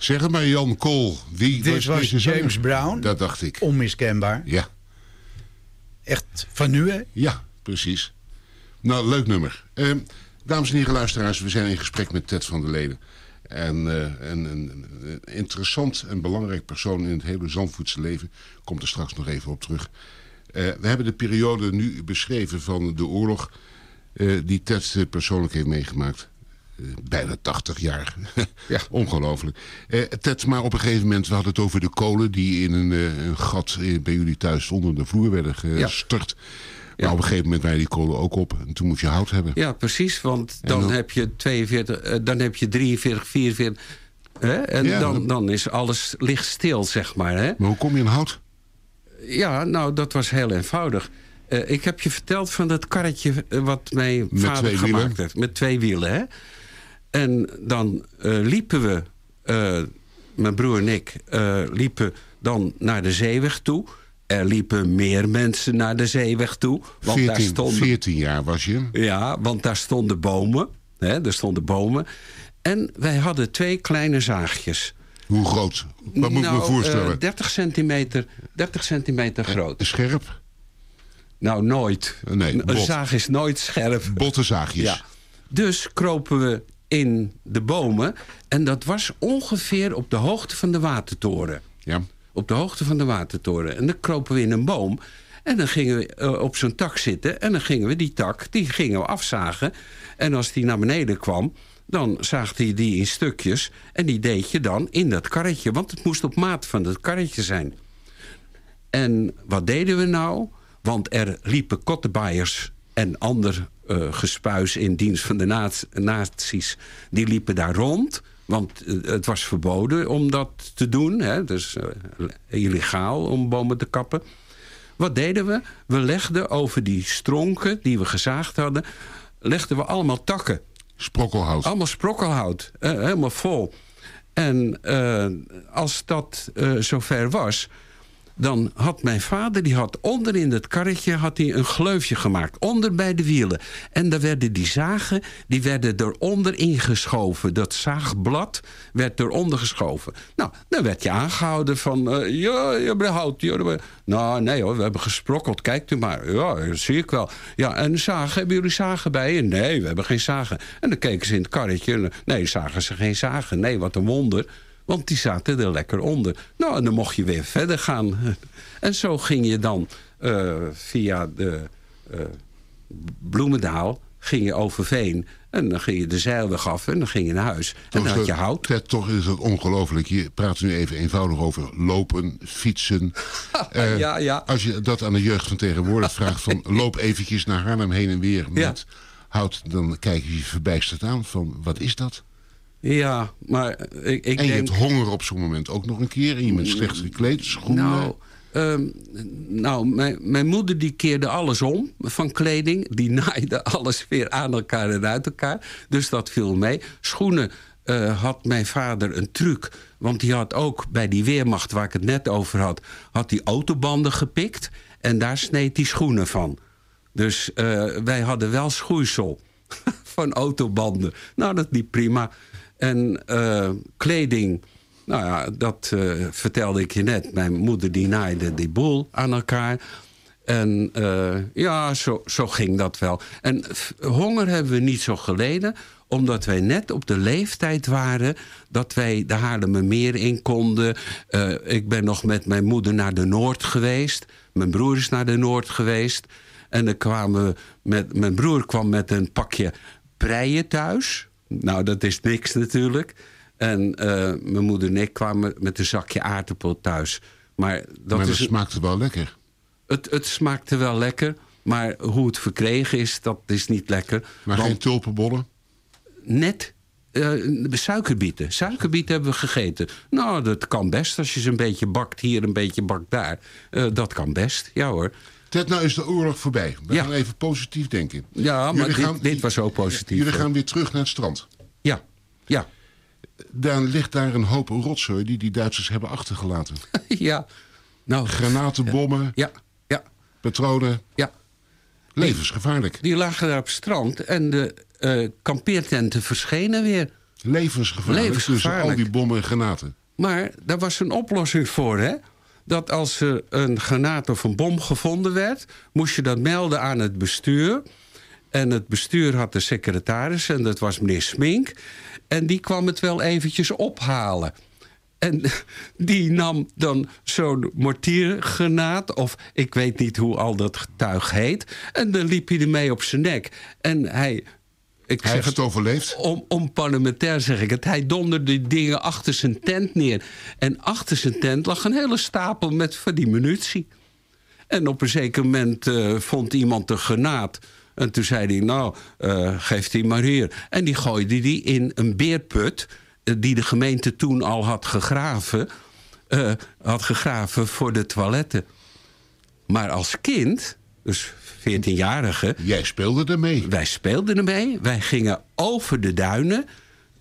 Zeg het maar, Jan Kool. Wie Dit was, was deze zanger? James Brown. Dat dacht ik. Onmiskenbaar. Ja, Echt van nu, hè? ja, precies. Nou, leuk nummer. Eh, dames en heren luisteraars, we zijn in gesprek met Ted van der Leden. En eh, een, een, een interessant en belangrijk persoon in het hele Zandvoortse leven. Komt er straks nog even op terug. Eh, we hebben de periode nu beschreven van de oorlog... eh, die Ted persoonlijk heeft meegemaakt. Bijna 80 jaar. Ja. Ongelooflijk. Eh, Ted, maar op een gegeven moment, we hadden het over de kolen... die in een, eh, een gat bij jullie thuis onder de vloer werden gestort. Maar op een gegeven moment waren die kolen ook op. En toen moest je hout hebben. Ja, precies. Want dan, dan- heb je 42, eh, dan heb je 43, 44. Hè? En Ja, dan, dan- is alles ligt stil, zeg maar. Hè? Maar hoe kom je aan hout? Ja, nou, dat was heel eenvoudig. Ik heb je verteld van dat karretje wat mijn Met vader gemaakt wielen? heeft. Met twee wielen, hè. En dan eh, liepen we, eh, mijn broer en ik, eh, liepen dan naar de zeeweg toe. Er liepen meer mensen naar de zeeweg toe. Want daar 14, stonden 14 jaar was je. ja, want daar stonden bomen. Hè, er stonden bomen. En wij hadden twee kleine zaagjes. Hoe groot? Wat moet ik me Nou, voorstellen? eh, 30 centimeter, 30 centimeter groot. Scherp? Nou, nooit. Nee, een bot. zaag is nooit scherp. Botte zaagjes. Ja. Dus kropen we in de bomen. En dat was ongeveer op de hoogte van de watertoren. Ja. Op de hoogte van de watertoren. En dan kropen we in een boom. En dan gingen we eh, op zo'n tak zitten. En dan gingen we die tak, die gingen we afzagen. En als die naar beneden kwam, dan zaagde je die in stukjes. En die deed je dan in dat karretje. Want het moest op maat van het karretje zijn. En wat deden we nou? Want er liepen kottenbaaiers en ander eh gespuis in dienst van de nazi- nazi's. Die liepen daar rond. Want eh, het was verboden om dat te doen. Hè? Dus eh, illegaal om bomen te kappen. Wat deden we? We legden over die stronken die we gezaagd hadden... legden we allemaal takken. Sprokkelhout. Allemaal sprokkelhout. helemaal vol. En als dat zover was... dan had mijn vader, die had onder in het karretje... had hij een gleufje gemaakt, onder bij de wielen. En daar werden die zagen, die werden eronder ingeschoven. Dat zaagblad werd eronder geschoven. Nou, dan werd je aangehouden van... eh, ja, je. Ja, dat- nou, nee hoor, we hebben gesprokkeld. Kijkt u maar. Ja, dat zie ik wel. Ja, en zagen, hebben jullie zagen bij je? Nee, we hebben geen zagen. En dan keken ze in het karretje. Nee, zagen ze geen zagen. Nee, wat een wonder. Want die zaten er lekker onder. Nou, en dan mocht je weer verder gaan. En zo ging je dan eh, via de eh, Bloemendaal... ging je over Veen. En dan ging je de zeilweg af en dan ging je naar huis. En dan had je hout. Ted, toch is het ongelooflijk. Je praat nu even eenvoudig over lopen, fietsen. Eh, Ja, ja. Als je dat aan de jeugd van tegenwoordig vraagt... van loop eventjes naar Haarlem heen en weer met hout... dan kijk je je verbijsterd aan van wat is dat? Ja, maar ik, ik en je denk... hebt honger op zo'n moment ook nog een keer... en je bent slecht gekleed, schoenen... Nou, ehm, nou mijn, mijn moeder die keerde alles om van kleding. Die naaide alles weer aan elkaar en uit elkaar. Dus dat viel mee. Schoenen eh, had mijn vader een truc. Want die had ook bij die weermacht waar ik het net over had... had hij autobanden gepikt. En daar sneed hij schoenen van. Dus eh, wij hadden wel schoeisel van autobanden. Nou, dat liep prima. En eh, kleding... Nou ja, dat eh, vertelde ik je net. Mijn moeder die naaide die boel aan elkaar. En eh, ja, zo, zo ging dat wel. En honger hebben we niet zo geleden omdat wij net op de leeftijd waren dat wij de Haarlemmermeer in konden. Ik ben nog met mijn moeder naar de Noord geweest. Mijn broer is naar de Noord geweest. En dan kwamen we met, mijn broer kwam met een pakje preien thuis. Nou, dat is niks natuurlijk. En eh, mijn moeder en ik kwamen met een zakje aardappel thuis. Maar dat maar is dat smaakte wel lekker. het, het smaakte wel lekker. Maar hoe het verkregen is, dat is niet lekker. Maar Want geen tulpenbollen? net eh, suikerbieten. Suikerbieten hebben we gegeten. Nou, dat kan best als je ze een beetje bakt hier, een beetje bakt daar. Eh, dat kan best, ja hoor. Ted, nou is de oorlog voorbij. We Ja. gaan even positief denken. Ja, maar dit, dit was ook positief. Jullie hoor. gaan weer terug naar het strand. Ja, ja, Dan ligt daar een hoop rotzooi die die Duitsers hebben achtergelaten. ja. Nou, Granatenbommen, ja, ja, patronen. ja. Levensgevaarlijk. Die lagen daar op het strand en de eh, kampeertenten verschenen weer. Levensgevaarlijk. Levensgevaarlijk. Tussen al die bommen en granaten. Maar daar was een oplossing voor, hè? Dat als er een granaat of een bom gevonden werd... moest je dat melden aan het bestuur. En het bestuur had de secretaris, en dat was meneer Smink. En die kwam het wel eventjes ophalen. En die nam dan zo'n mortiergenaat, of ik weet niet hoe al dat getuig heet. En dan liep hij ermee op zijn nek. En hij. Ik Hij zeg heeft het overleefd. om, om parlementair zeg ik het. Hij donderde dingen achter zijn tent neer. En achter zijn tent lag een hele stapel met van die munitie. En op een zeker moment eh, vond iemand een granaat. En toen zei hij, nou, eh, geef die maar hier. En die gooide die in een beerput... eh, die de gemeente toen al had gegraven... had gegraven voor de toiletten. Maar als kind, dus 14-jarige... Jij speelde ermee. Wij speelden ermee. Wij gingen over de duinen.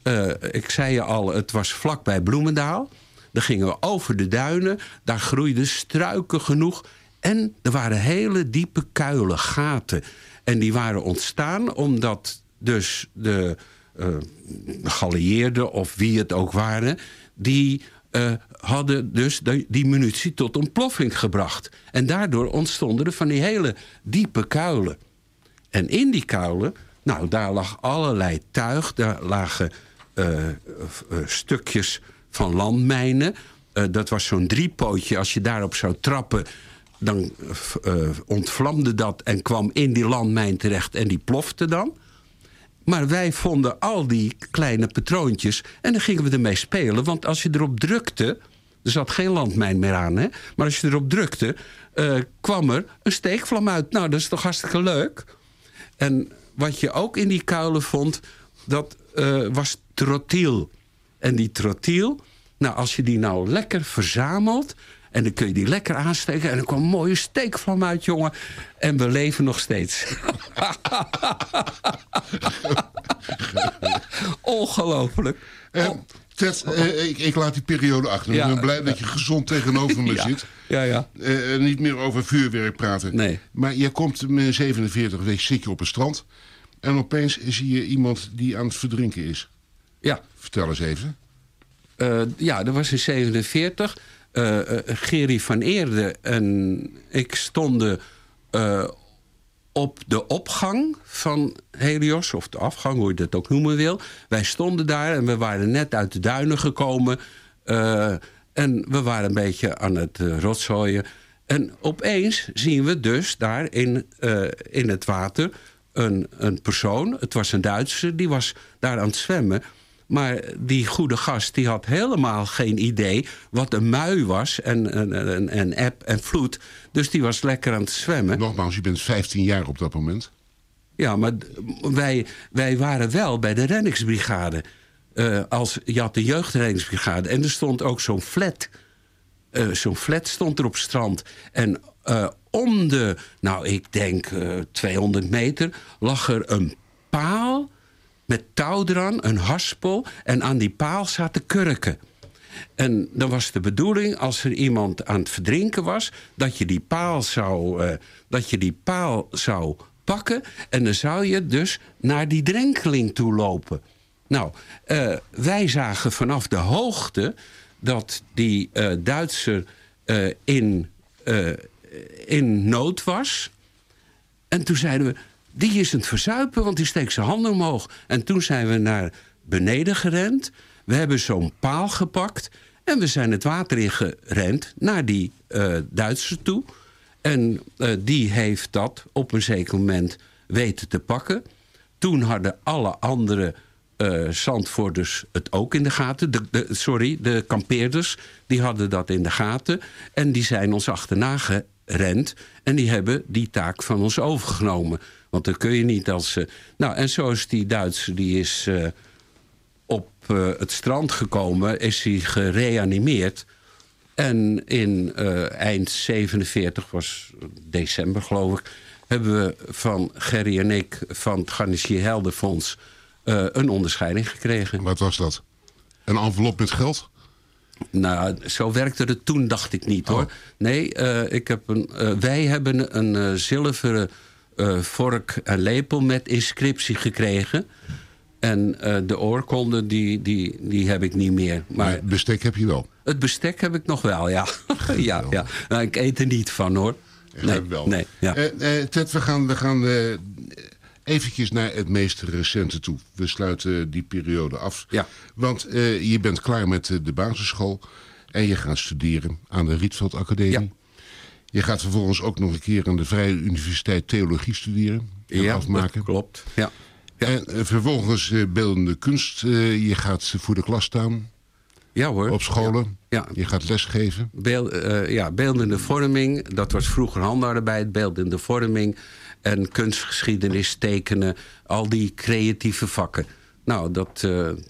Eh, ik zei je al, het was vlakbij Bloemendaal. Dan gingen we over de duinen. Daar groeiden struiken genoeg. En er waren hele diepe kuilen, gaten. En die waren ontstaan omdat dus de eh geallieerden of wie het ook waren... die eh, hadden dus die, munitie tot ontploffing gebracht. En daardoor ontstonden er van die hele diepe kuilen. En in die kuilen, nou, daar lag allerlei tuig. Daar lagen eh, eh, stukjes van landmijnen. Dat was zo'n driepootje. Als je daarop zou trappen, dan ontvlamde dat... en kwam in die landmijn terecht en die plofte dan. Maar wij vonden al die kleine patroontjes... en dan gingen we ermee spelen. Want als je erop drukte... er zat geen landmijn meer aan, hè? maar als je erop drukte... eh, kwam er een steekvlam uit. Nou, dat is toch hartstikke leuk? En wat je ook in die kuilen vond, dat eh, was trotiel. En die trotiel, nou, als je die nou lekker verzamelt... en dan kun je die lekker aansteken... en er kwam een mooie steekvlam uit, jongen. En we leven nog steeds. Ongelooflijk. Eh, Ted, eh, ik, ik laat die periode achter. Ja. Ik ben blij dat je gezond tegenover me Ja. zit. Ja, ja. Eh, niet meer over vuurwerk praten. Nee. Maar je komt met 47 week zit je op het strand. En opeens zie je iemand die aan het verdrinken is. Ja, Vertel eens even. Ja, dat was in 47. Eh, Gerry van Eerde en ik stonden eh, op de opgang van Helios, of de afgang, hoe je dat ook noemen wil. Wij stonden daar en we waren net uit de duinen gekomen. en we waren een beetje aan het rotzooien. En opeens zien we dus daar in, in het water een, een persoon. Het was een Duitser, die was daar aan het zwemmen. Maar die goede gast die had helemaal geen idee wat een mui was en, en, en, en eb en vloed. Dus die was lekker aan het zwemmen. Nogmaals, je bent 15 jaar op dat moment. Ja, maar wij, wij waren wel bij de reddingsbrigade. Eh, als, je had de jeugdreddingsbrigade en er stond ook zo'n flat. Eh, zo'n flat stond er op het strand. En eh, om de, nou ik denk eh 200 meter, lag er een paal met touw eraan, een haspel. En aan die paal zaten kurken. En dan was de bedoeling, als er iemand aan het verdrinken was... dat je die paal zou, eh, dat je die paal zou pakken... en dan zou je dus naar die drenkeling toe lopen. Nou, eh, wij zagen vanaf de hoogte dat die eh, Duitser in, in nood was... En toen zeiden we, die is aan het verzuipen, want die steekt zijn handen omhoog. En toen zijn we naar beneden gerend. We hebben zo'n paal gepakt. En we zijn het water in gerend naar die eh Duitser toe. En eh, die heeft dat op een zeker moment weten te pakken. Toen hadden alle andere Zandvoorters het ook in de gaten. De, sorry, de kampeerders, die hadden dat in de gaten. En die zijn ons achterna gerend. En die hebben die taak van ons overgenomen. Want dan kun je niet als... eh, nou, en zo is die Duitser, die is eh, op eh, het strand gekomen... is hij gereanimeerd. En in eind 47, was december geloof ik... hebben we van Gerry en ik van het Garnissier Heldenfonds... een onderscheiding gekregen. Wat was dat? Een envelop met geld? Nou, zo werkte het toen, dacht ik niet Oh. hoor. Nee, ik heb een, wij hebben een zilveren eh, vork en lepel met inscriptie gekregen. En eh, de oorkonde, die, die, die heb ik niet meer. Maar Maar bestek heb je wel. het bestek heb ik nog wel, ja. ja, ja. Nou, ik eet er niet van hoor. Nee, wel. nee, ja. Eh, Ted, we gaan, we gaan Eventjes naar het meest recente toe. We sluiten die periode af. Ja. Want je bent klaar met de basisschool en je gaat studeren aan de Rietveld Academie. Ja. Je gaat vervolgens ook nog een keer aan de Vrije Universiteit Theologie studeren en ja, afmaken. dat klopt. Ja. En eh, vervolgens eh, beeldende kunst. Eh, je gaat voor de klas staan ja hoor. op scholen. Ja. Je gaat lesgeven. Ja, beeldende vorming, dat was vroeger handarbeid, beeldende vorming en kunstgeschiedenis, tekenen, al die creatieve vakken. Nou, dat,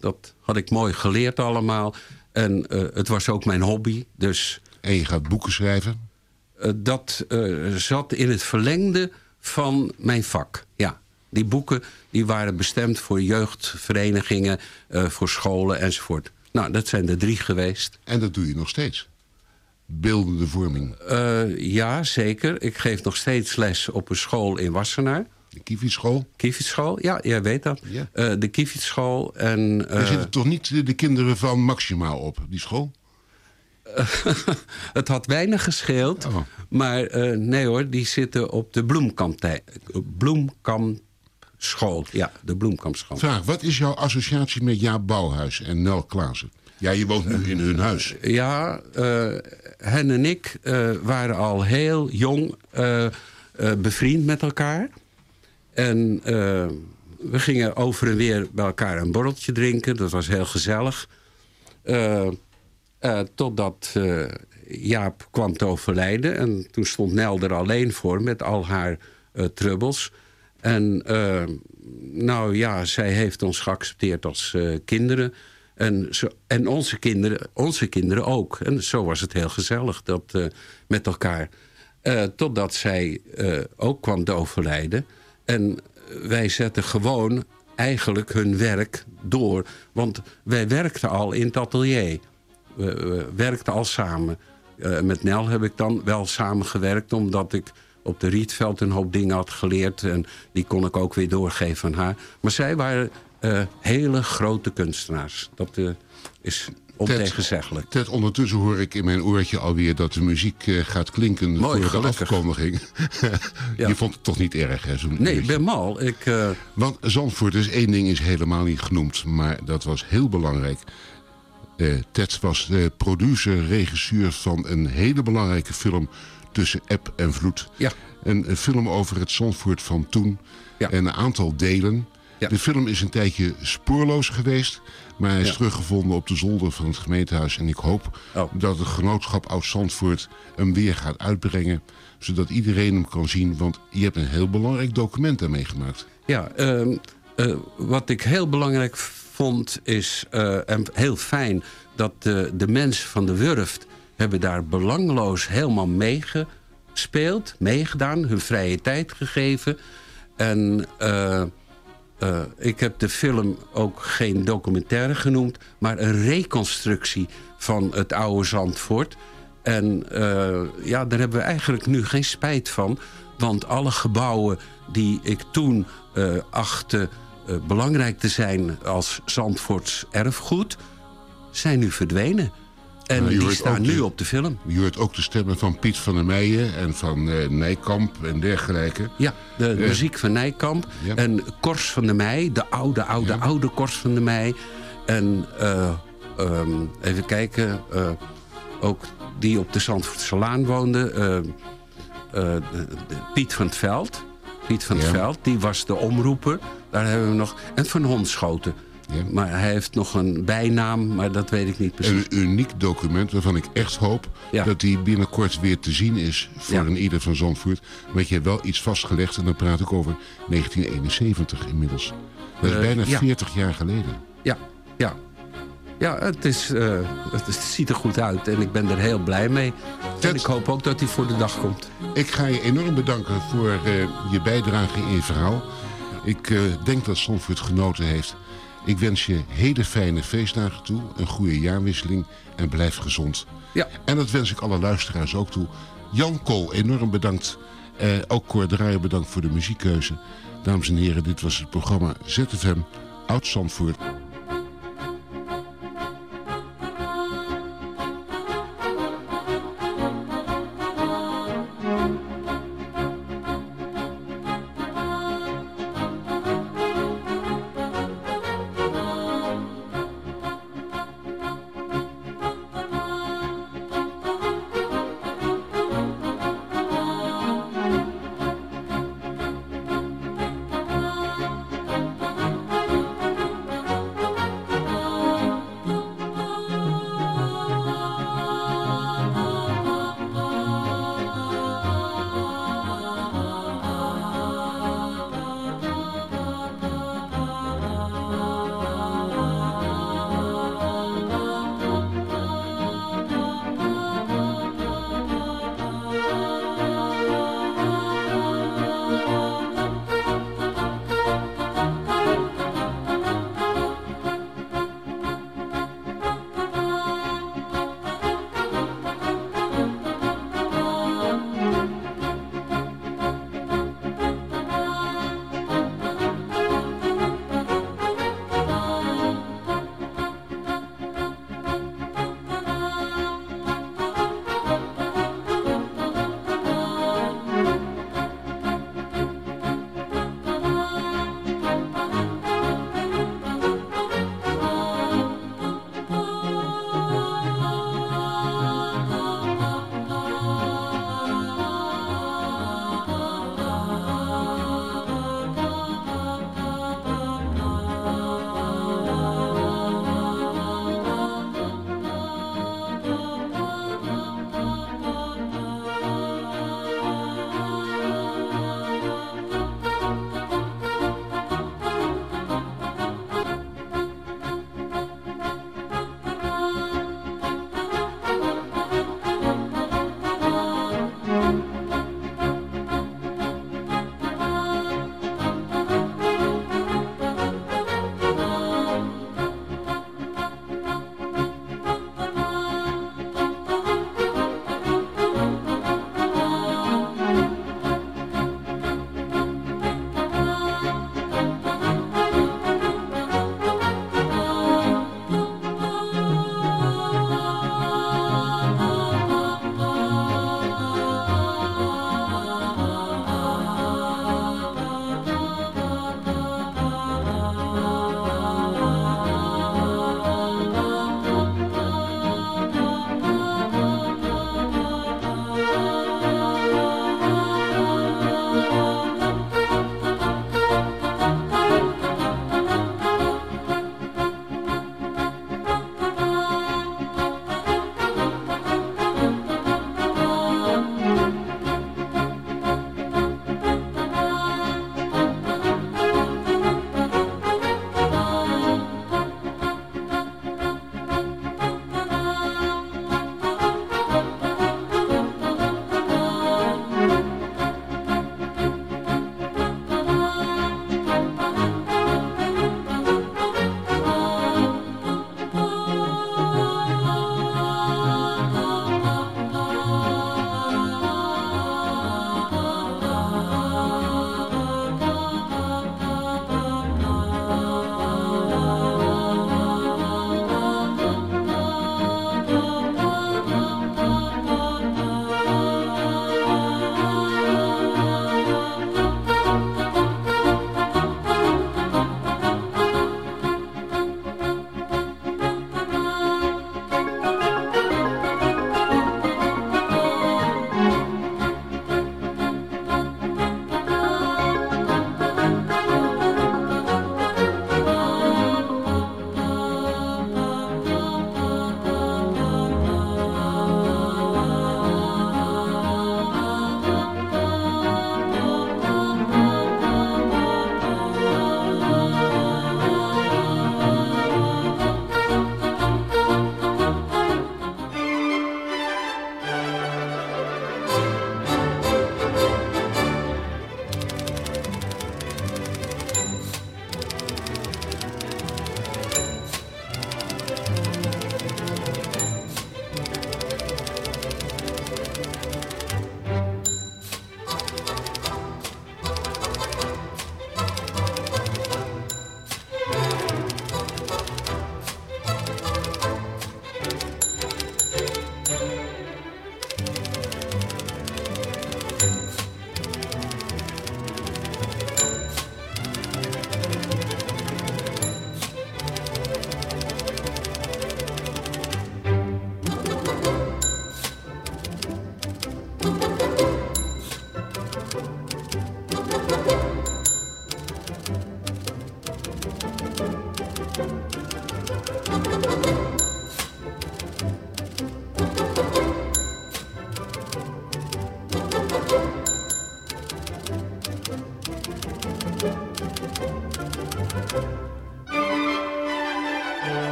dat had ik mooi geleerd allemaal. En het was ook mijn hobby, dus En je gaat boeken schrijven. Eh, dat eh, zat in het verlengde van mijn vak. Ja, die boeken die waren bestemd voor jeugdverenigingen, eh, voor scholen enzovoort. Nou, dat zijn er drie geweest. En dat doe je nog steeds. Beeldende vorming. Eh, ja, zeker. Ik geef nog steeds les op een school in Wassenaar. De Kievitschool. Kievitschool, ja, jij weet dat. Ja. De Kievitschool en... Er eh, zitten toch niet de- de kinderen van Maxima op, die school? het had weinig gescheeld. Oh. Maar eh, nee hoor, die zitten op de Bloemkampschool. Ja, de Bloemkampschool. Vraag, wat is jouw associatie met Jaap Bouwhuis en Nel Klaassen? Ja, je woont nu in hun huis. Ja, eh, hen en ik eh, waren al heel jong eh, eh, bevriend met elkaar. En eh, we gingen over en weer bij elkaar een borreltje drinken. Dat was heel gezellig. Eh, totdat eh, Jaap kwam te overlijden. En toen stond Nel er alleen voor met al haar eh trubbels. En nou ja, zij heeft ons geaccepteerd als kinderen. En, en onze, kinderen, onze kinderen ook. En zo was het heel gezellig dat, met elkaar. Totdat zij ook kwam te overlijden. En wij zetten gewoon eigenlijk hun werk door. Want wij werkten al in het atelier. We, we werkten al samen. Eh, met Nel heb ik dan wel samengewerkt... omdat ik op de Rietveld een hoop dingen had geleerd... en die kon ik ook weer doorgeven aan haar. Maar zij waren eh, hele grote kunstenaars. Dat eh, is ontegenzeggelijk. Ted, ondertussen hoor ik in mijn oortje alweer dat de muziek gaat klinken Mooi, voor de gelukkig. afkondiging. Ja. Je vond het toch niet erg, hè? Zo'n Nee, ik ben mal. Ik, Want Zandvoort is één ding is helemaal niet genoemd, maar dat was heel belangrijk. Eh, Ted was de producer, regisseur van een hele belangrijke film tussen eb en vloed. Ja. Een, een film over het Zandvoort van toen. Ja. En een aantal delen. Ja. De film is een tijdje spoorloos geweest. Maar hij is Ja. teruggevonden op de zolder van het gemeentehuis. En ik hoop Oh. dat het genootschap Oud-Zandvoort hem weer gaat uitbrengen. Zodat iedereen hem kan zien. Want je hebt een heel belangrijk document daarmee gemaakt. Ja, ehm, eh, wat ik heel belangrijk vond is, eh, en heel fijn... dat de, de mensen van de Wurft hebben daar belangloos helemaal meegespeeld, meegedaan, hun vrije tijd gegeven. En eh, eh, ik heb de film ook geen documentaire genoemd... maar een reconstructie van het oude Zandvoort... En ja, daar hebben we eigenlijk nu geen spijt van. Want alle gebouwen die ik toen achtte belangrijk te zijn als Zandvoorts erfgoed... zijn nu verdwenen. En Nou, die staan nu de- op de film. Je hoort ook de stemmen van Piet van der Meijen en van eh, Nijkamp en dergelijke. Ja, de Eh, muziek van Nijkamp. ja. En Kors van der Meij, de oude, oude, Ja. oude Kors van der Meij. En eh, ehm, even kijken, eh, ook die op de Zandvoortse Laan woonde. eh, eh, de- de Piet van het Veld. Van het Ja. Veld, die was de omroeper. Daar hebben we nog. En Van Hondschoten. Ja. Maar hij heeft nog een bijnaam, maar dat weet ik niet precies. Een uniek document waarvan ik echt hoop Ja. dat die binnenkort weer te zien is voor Ja. een ieder van Zandvoort. Want je hebt wel iets vastgelegd en dan praat ik over 1971 inmiddels. Dat is Eh, bijna ja. 40 jaar geleden. Ja, ja. Ja, het, is, eh, het, is- het ziet er goed uit en ik ben er heel blij mee. En ik hoop ook dat hij voor de dag komt. Ik ga je enorm bedanken voor eh, je bijdrage in je verhaal. Ik eh, denk dat Zandvoort genoten heeft. Ik wens je hele fijne feestdagen toe, een goede jaarwisseling en blijf gezond. Ja. En dat wens ik alle luisteraars ook toe. Jan Kool, enorm bedankt. Ook Cor Draaier bedankt voor de muziekkeuze. Dames en heren, dit was het programma ZFM Oud Zandvoort.